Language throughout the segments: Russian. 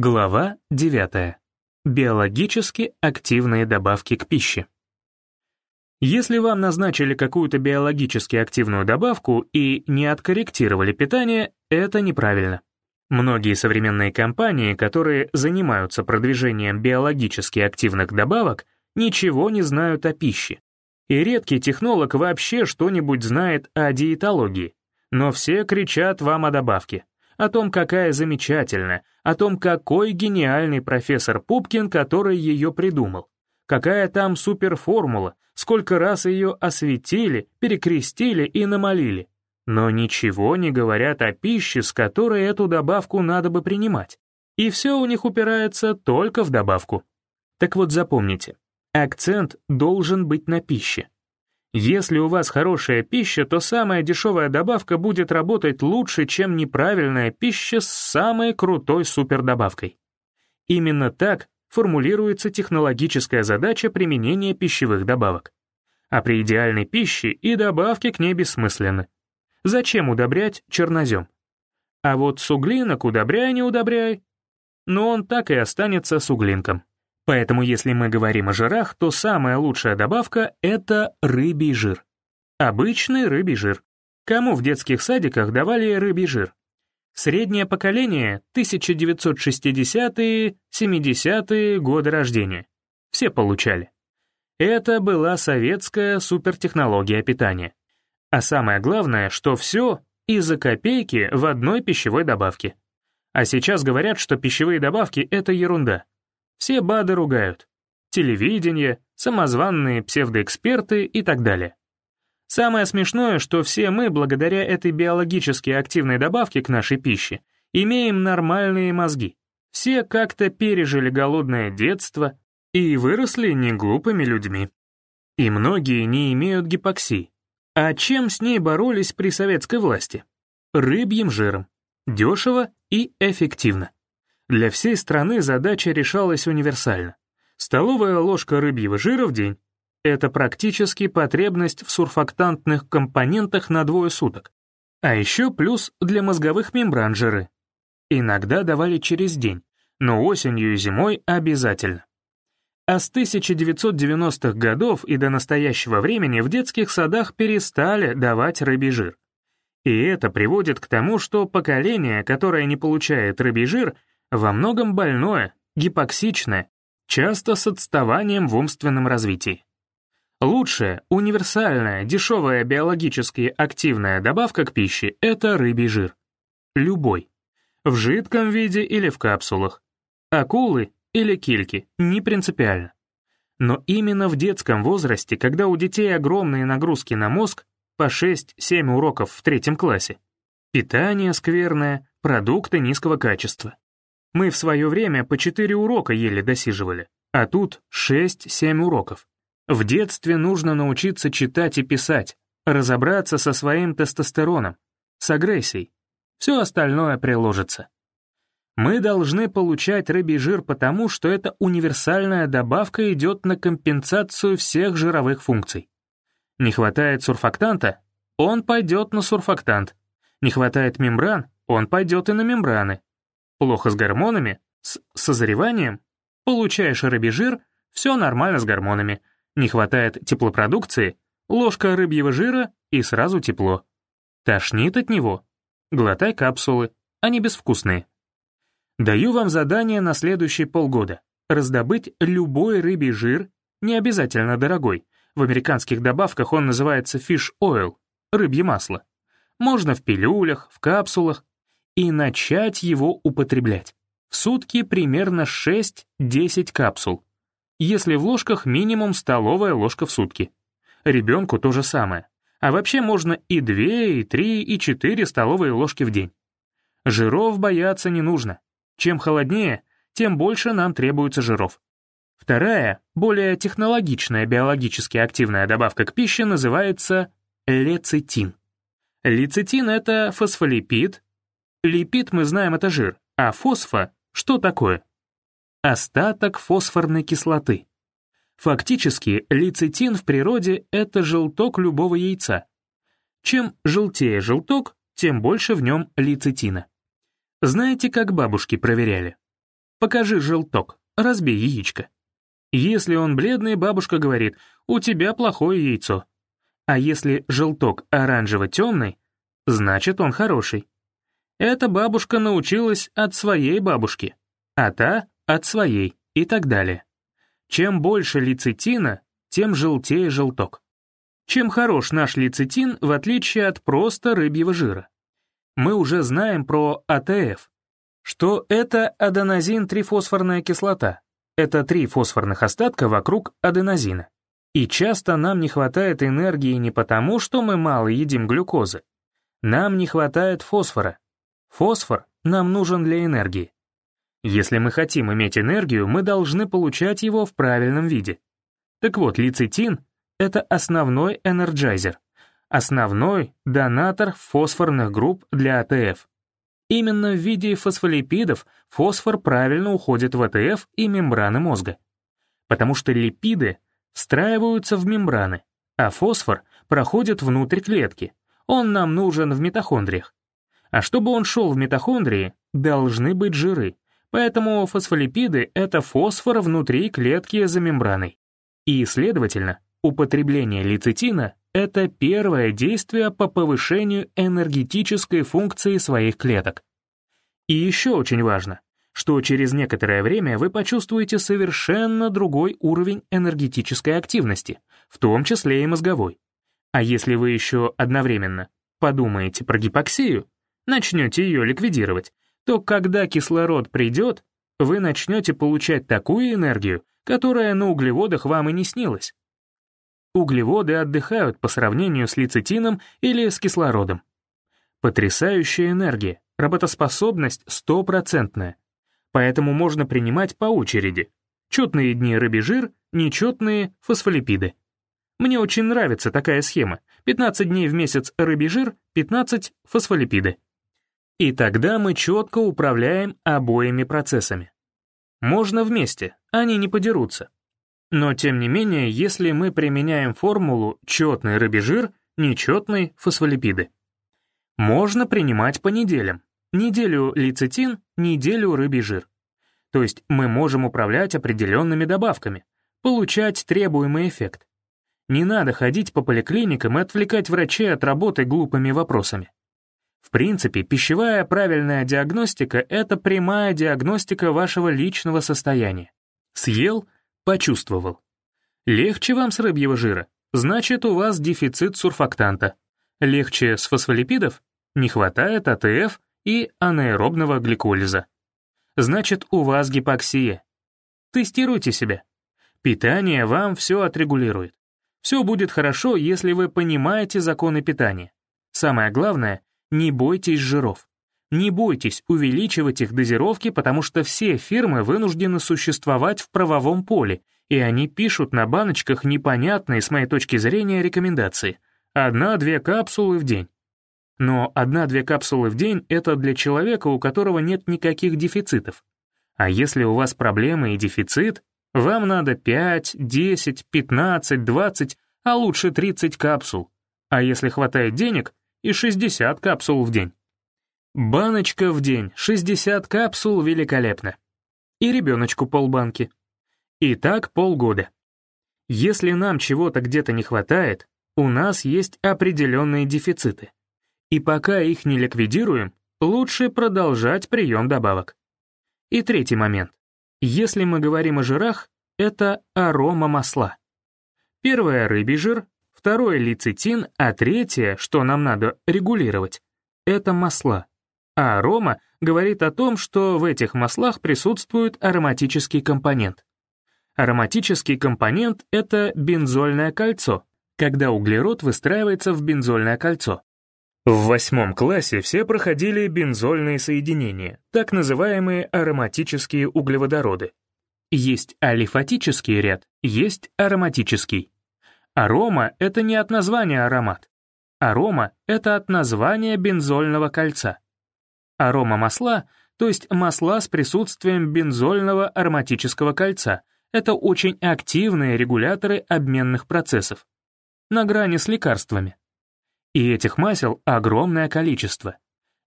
Глава 9. Биологически активные добавки к пище. Если вам назначили какую-то биологически активную добавку и не откорректировали питание, это неправильно. Многие современные компании, которые занимаются продвижением биологически активных добавок, ничего не знают о пище. И редкий технолог вообще что-нибудь знает о диетологии. Но все кричат вам о добавке, о том, какая замечательная, о том, какой гениальный профессор Пупкин, который ее придумал. Какая там суперформула, сколько раз ее осветили, перекрестили и намолили. Но ничего не говорят о пище, с которой эту добавку надо бы принимать. И все у них упирается только в добавку. Так вот запомните, акцент должен быть на пище. Если у вас хорошая пища, то самая дешевая добавка будет работать лучше, чем неправильная пища с самой крутой супердобавкой. Именно так формулируется технологическая задача применения пищевых добавок. А при идеальной пище и добавки к ней бессмысленны. Зачем удобрять чернозем? А вот суглинок удобряй, не удобряй, но он так и останется суглинком. Поэтому если мы говорим о жирах, то самая лучшая добавка — это рыбий жир. Обычный рыбий жир. Кому в детских садиках давали рыбий жир? Среднее поколение — 1960-е, 70-е годы рождения. Все получали. Это была советская супертехнология питания. А самое главное, что все из-за копейки в одной пищевой добавке. А сейчас говорят, что пищевые добавки — это ерунда. Все БАДы ругают. Телевидение, самозванные псевдоэксперты и так далее. Самое смешное, что все мы, благодаря этой биологически активной добавке к нашей пище, имеем нормальные мозги. Все как-то пережили голодное детство и выросли неглупыми людьми. И многие не имеют гипоксии. А чем с ней боролись при советской власти? Рыбьим жиром. Дешево и эффективно. Для всей страны задача решалась универсально. Столовая ложка рыбьего жира в день — это практически потребность в сурфактантных компонентах на двое суток. А еще плюс для мозговых мембран жиры. Иногда давали через день, но осенью и зимой обязательно. А с 1990-х годов и до настоящего времени в детских садах перестали давать рыбий жир. И это приводит к тому, что поколение, которое не получает рыбий жир — во многом больное, гипоксичное, часто с отставанием в умственном развитии. Лучшая, универсальная, дешевая биологически активная добавка к пище — это рыбий жир. Любой. В жидком виде или в капсулах. Акулы или кильки, не принципиально. Но именно в детском возрасте, когда у детей огромные нагрузки на мозг, по 6-7 уроков в третьем классе, питание скверное, продукты низкого качества, мы в свое время по 4 урока еле досиживали, а тут 6-7 уроков. В детстве нужно научиться читать и писать, разобраться со своим тестостероном, с агрессией. Все остальное приложится. Мы должны получать рыбий жир потому, что эта универсальная добавка идет на компенсацию всех жировых функций. Не хватает сурфактанта? Он пойдет на сурфактант. Не хватает мембран? Он пойдет и на мембраны. Плохо с гормонами? С созреванием? Получаешь рыбий жир, все нормально с гормонами. Не хватает теплопродукции, ложка рыбьего жира и сразу тепло. Тошнит от него? Глотай капсулы, они безвкусные. Даю вам задание на следующие полгода. Раздобыть любой рыбий жир, не обязательно дорогой. В американских добавках он называется fish oil, рыбье масло. Можно в пилюлях, в капсулах, и начать его употреблять. В сутки примерно 6-10 капсул. Если в ложках минимум столовая ложка в сутки. Ребенку то же самое. А вообще можно и 2, и 3, и 4 столовые ложки в день. Жиров бояться не нужно. Чем холоднее, тем больше нам требуется жиров. Вторая, более технологичная биологически активная добавка к пище называется лецитин. Лецитин — это фосфолипид, Липид, мы знаем, это жир, а фосфо — что такое? Остаток фосфорной кислоты. Фактически, лецитин в природе — это желток любого яйца. Чем желтее желток, тем больше в нем лецитина. Знаете, как бабушки проверяли? покажи желток, разбей яичко. Если он бледный, бабушка говорит, у тебя плохое яйцо. А если желток оранжево-темный, значит он хороший. Эта бабушка научилась от своей бабушки, а та — от своей и так далее. Чем больше лецитина, тем желтее желток. Чем хорош наш лецитин, в отличие от просто рыбьего жира? Мы уже знаем про АТФ, что это аденозин-трифосфорная кислота. Это три фосфорных остатка вокруг аденозина. И часто нам не хватает энергии не потому, что мы мало едим глюкозы. Нам не хватает фосфора. Фосфор нам нужен для энергии. Если мы хотим иметь энергию, мы должны получать его в правильном виде. Так вот, лецитин — это основной энерджайзер, основной донатор фосфорных групп для АТФ. Именно в виде фосфолипидов фосфор правильно уходит в АТФ и мембраны мозга. Потому что липиды встраиваются в мембраны, а фосфор проходит внутрь клетки. Он нам нужен в митохондриях. А чтобы он шел в митохондрии, должны быть жиры, Поэтому фосфолипиды — это фосфор внутри клетки за мембраной. И, следовательно, употребление лецитина — это первое действие по повышению энергетической функции своих клеток. И еще очень важно, что через некоторое время вы почувствуете совершенно другой уровень энергетической активности, в том числе и мозговой. А если вы еще одновременно подумаете про гипоксию, начнете ее ликвидировать, то когда кислород придет, вы начнете получать такую энергию, которая на углеводах вам и не снилась. Углеводы отдыхают по сравнению с лецитином или с кислородом. Потрясающая энергия, работоспособность стопроцентная. Поэтому можно принимать по очереди. Четные дни рыбий жир, нечетные фосфолипиды. Мне очень нравится такая схема. 15 дней в месяц рыбий жир, 15 фосфолипиды. И тогда мы четко управляем обоими процессами. Можно вместе, они не подерутся. Но тем не менее, если мы применяем формулу четный рыбий жир, нечетный фосфолипиды. Можно принимать по неделям. Неделю лецитин, неделю рыбий жир. То есть мы можем управлять определенными добавками, получать требуемый эффект. Не надо ходить по поликлиникам и отвлекать врачей от работы глупыми вопросами. В принципе, пищевая правильная диагностика — это прямая диагностика вашего личного состояния. Съел — почувствовал. Легче вам с рыбьего жира, значит, у вас дефицит сурфактанта. Легче с фосфолипидов — не хватает АТФ и анаэробного гликолиза. Значит, у вас гипоксия. Тестируйте себя. Питание вам все отрегулирует. Все будет хорошо, если вы понимаете законы питания. Самое главное не бойтесь жиров. Не бойтесь увеличивать их дозировки, потому что все фирмы вынуждены существовать в правовом поле, и они пишут на баночках непонятные, с моей точки зрения, рекомендации. Одна-две капсулы в день. Но одна-две капсулы в день — это для человека, у которого нет никаких дефицитов. А если у вас проблемы и дефицит, вам надо 5, 10, 15, 20, а лучше 30 капсул. А если хватает денег, и 60 капсул в день. Баночка в день, 60 капсул великолепно. И ребеночку полбанки. И так полгода. Если нам чего-то где-то не хватает, у нас есть определенные дефициты. И пока их не ликвидируем, лучше продолжать прием добавок. И третий момент. Если мы говорим о жирах, это арома масла. Первое — рыбий жир, второе — лецитин, а третье, что нам надо регулировать, это масла. А арома говорит о том, что в этих маслах присутствует ароматический компонент. Ароматический компонент — это бензольное кольцо, когда углерод выстраивается в бензольное кольцо. В восьмом классе все проходили бензольные соединения, так называемые ароматические углеводороды. Есть алифатический ряд, есть ароматический. Арома — это не от названия аромат. Арома — это от названия бензольного кольца. Арома масла, то есть масла с присутствием бензольного ароматического кольца, это очень активные регуляторы обменных процессов. На грани с лекарствами. И этих масел огромное количество.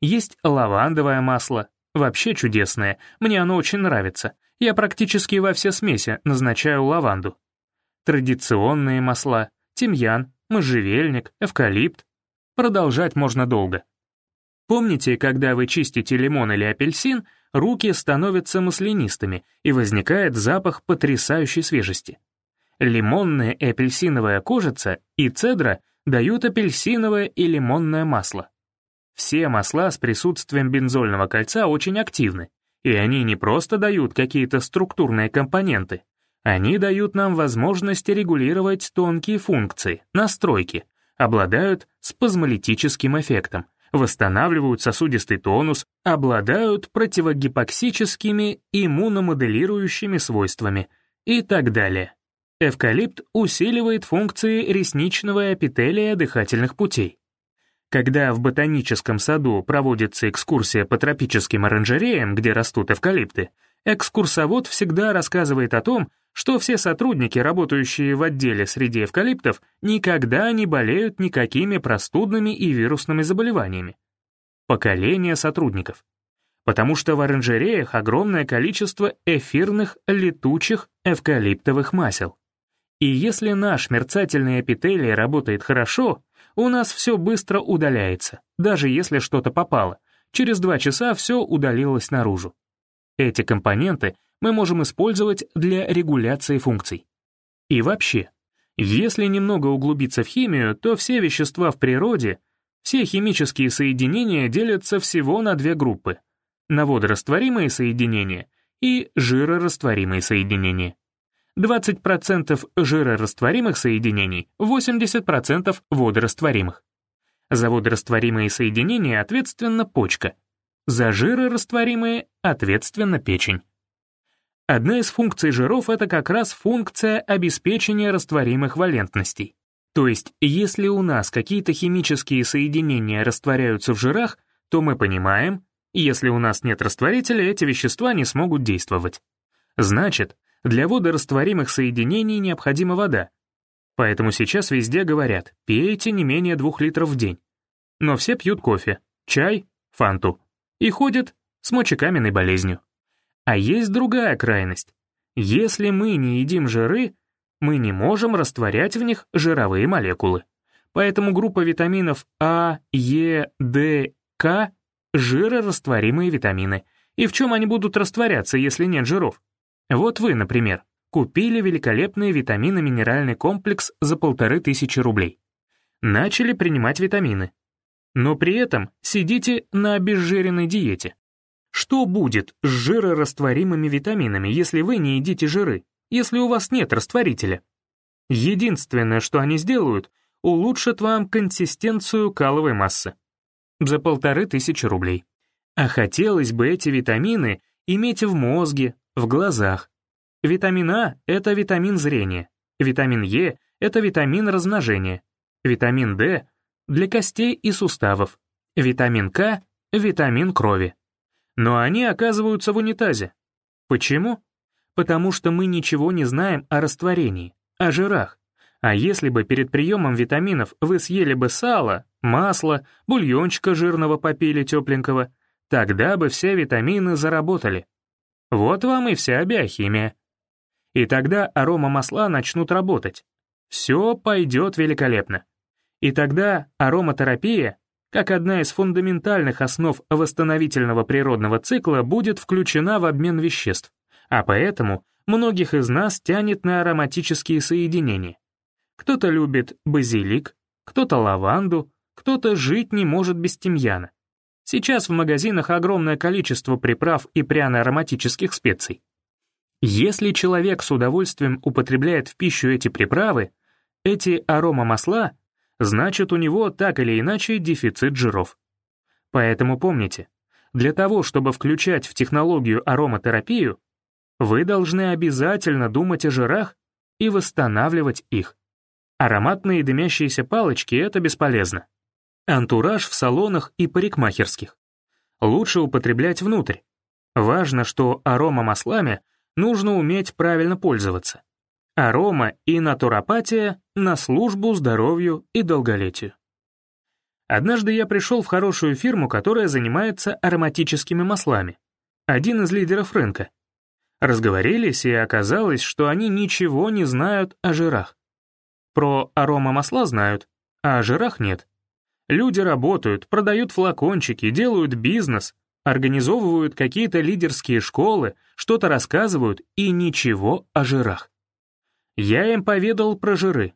Есть лавандовое масло, Вообще чудесное, мне оно очень нравится. Я практически во все смеси назначаю лаванду. Традиционные масла, тимьян, можжевельник, эвкалипт. Продолжать можно долго. Помните, когда вы чистите лимон или апельсин, руки становятся маслянистыми, и возникает запах потрясающей свежести. Лимонная и апельсиновая кожица и цедра дают апельсиновое и лимонное масло. Все масла с присутствием бензольного кольца очень активны, и они не просто дают какие-то структурные компоненты, они дают нам возможность регулировать тонкие функции, настройки, обладают спазмолитическим эффектом, восстанавливают сосудистый тонус, обладают противогипоксическими иммуномоделирующими свойствами и так далее. Эвкалипт усиливает функции ресничного эпителия дыхательных путей. Когда в ботаническом саду проводится экскурсия по тропическим оранжереям, где растут эвкалипты, экскурсовод всегда рассказывает о том, что все сотрудники, работающие в отделе среди эвкалиптов, никогда не болеют никакими простудными и вирусными заболеваниями. Поколение сотрудников. Потому что в оранжереях огромное количество эфирных летучих эвкалиптовых масел. И если наш мерцательный эпителий работает хорошо, у нас все быстро удаляется, даже если что-то попало. Через два часа все удалилось наружу. Эти компоненты мы можем использовать для регуляции функций. И вообще, если немного углубиться в химию, то все вещества в природе, все химические соединения делятся всего на две группы — на водорастворимые соединения и жирорастворимые соединения. 20% жирорастворимых соединений, 80% водорастворимых. За водорастворимые соединения ответственна почка, за жирорастворимые ответственна печень. Одна из функций жиров — это как раз функция обеспечения растворимых валентностей. То есть, если у нас какие-то химические соединения растворяются в жирах, то мы понимаем, если у нас нет растворителя, эти вещества не смогут действовать. Значит, для водорастворимых соединений необходима вода. Поэтому сейчас везде говорят, пейте не менее двух литров в день. Но все пьют кофе, чай, фанту. И ходят с мочекаменной болезнью. А есть другая крайность. Если мы не едим жиры, мы не можем растворять в них жировые молекулы. Поэтому группа витаминов А, Е, Д, К — жирорастворимые витамины. И в чем они будут растворяться, если нет жиров? Вот вы, например, купили великолепный витаминно-минеральный комплекс за полторы тысячи рублей. Начали принимать витамины. Но при этом сидите на обезжиренной диете. Что будет с жирорастворимыми витаминами, если вы не едите жиры, если у вас нет растворителя? Единственное, что они сделают, улучшат вам консистенцию каловой массы. За полторы тысячи рублей. А хотелось бы эти витамины иметь в мозге, в глазах. Витамин А — это витамин зрения, витамин Е — это витамин размножения, витамин D — для костей и суставов, витамин К — витамин крови. Но они оказываются в унитазе. Почему? Потому что мы ничего не знаем о растворении, о жирах. А если бы перед приемом витаминов вы съели бы сало, масло, бульончика жирного попили тепленького, тогда бы все витамины заработали. Вот вам и вся биохимия. И тогда арома масла начнут работать. Все пойдет великолепно. И тогда ароматерапия, как одна из фундаментальных основ восстановительного природного цикла, будет включена в обмен веществ, а поэтому многих из нас тянет на ароматические соединения. Кто-то любит базилик, кто-то лаванду, кто-то жить не может без тимьяна. Сейчас в магазинах огромное количество приправ и пряно-ароматических специй. Если человек с удовольствием употребляет в пищу эти приправы, эти аромамасла, значит у него так или иначе дефицит жиров. Поэтому помните, для того, чтобы включать в технологию ароматерапию, вы должны обязательно думать о жирах и восстанавливать их. Ароматные дымящиеся палочки — это бесполезно. Антураж в салонах и парикмахерских. Лучше употреблять внутрь. Важно, что аромамаслами нужно уметь правильно пользоваться. Арома и натуропатия на службу здоровью и долголетию. Однажды я пришел в хорошую фирму, которая занимается ароматическими маслами. Один из лидеров рынка. Разговорились, и оказалось, что они ничего не знают о жирах. Про аромамасла знают, а о жирах нет. Люди работают, продают флакончики, делают бизнес, организовывают какие-то лидерские школы, что-то рассказывают и ничего о жирах. Я им поведал про жиры.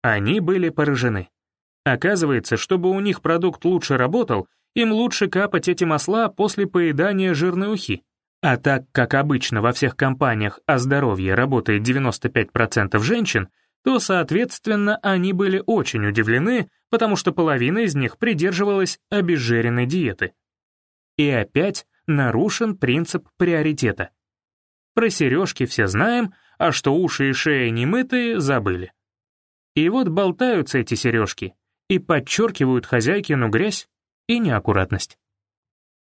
Они были поражены. Оказывается, чтобы у них продукт лучше работал, им лучше капать эти масла после поедания жирной ухи. А так как обычно во всех компаниях о здоровье работает 95% женщин, то, соответственно, они были очень удивлены, потому что половина из них придерживалась обезжиренной диеты. И опять нарушен принцип приоритета. Про сережки все знаем, а что уши и шея немытые, забыли. И вот болтаются эти сережки и подчеркивают хозяйкину грязь и неаккуратность.